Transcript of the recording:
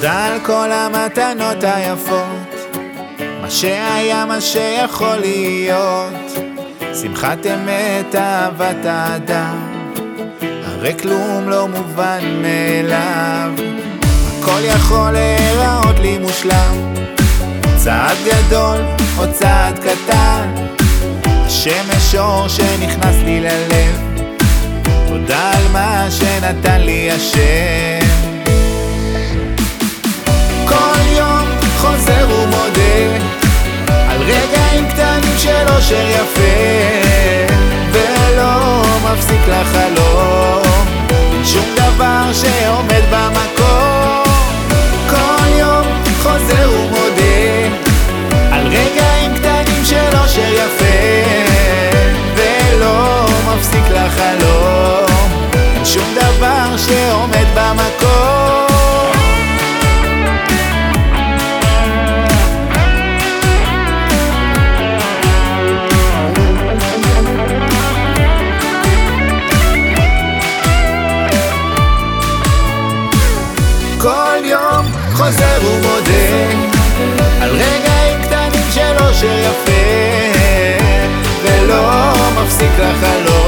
תודה על כל המתנות היפות, מה שהיה, מה שיכול להיות. שמחת אמת, אהבת האדם, הרי כלום לא מובן מאליו. הכל יכול להיראות לי מושלם, צעד גדול או צעד קטן, השמש אור שנכנס לי ללב, תודה על מה שנתן לי השם. יפה ולא מפסיק לחלום חוזר ומודה על רגעים קטנים של אושר יפה ולא מפסיק לחלום